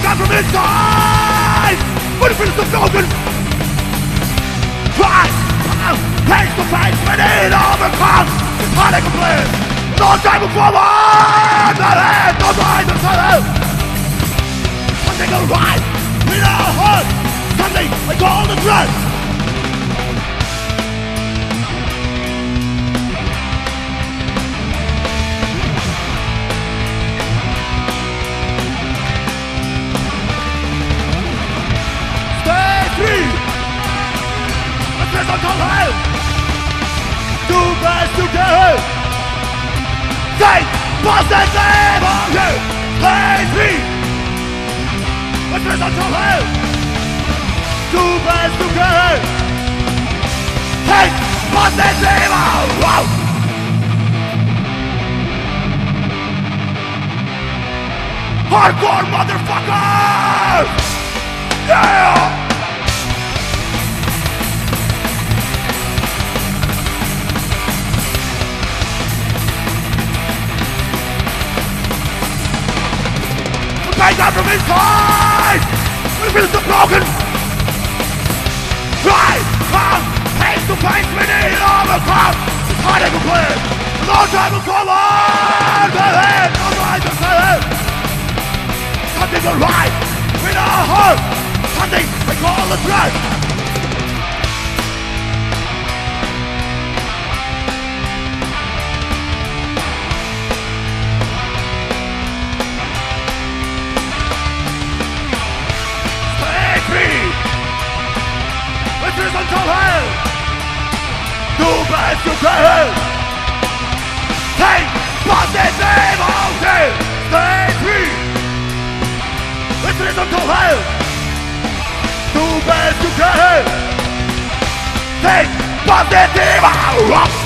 out from inside! When it feels the to face when it overcomes! It's hard to complain! No time forward! The head, no mind, the silence! Say positive on you Play me What's this until hell Too bad to get Hey positive on you Hardcore motherfuckers Take out from inside! It feels so broken! Try, come, face to face with the crowd! It's hard to complain! No time to come on! The head, no mind to silence! Something alive! In our heart! Something they call the threat! Until hell. Do best you can. Take positive mountain. Stay free. Hell. Best you can. Take positive out.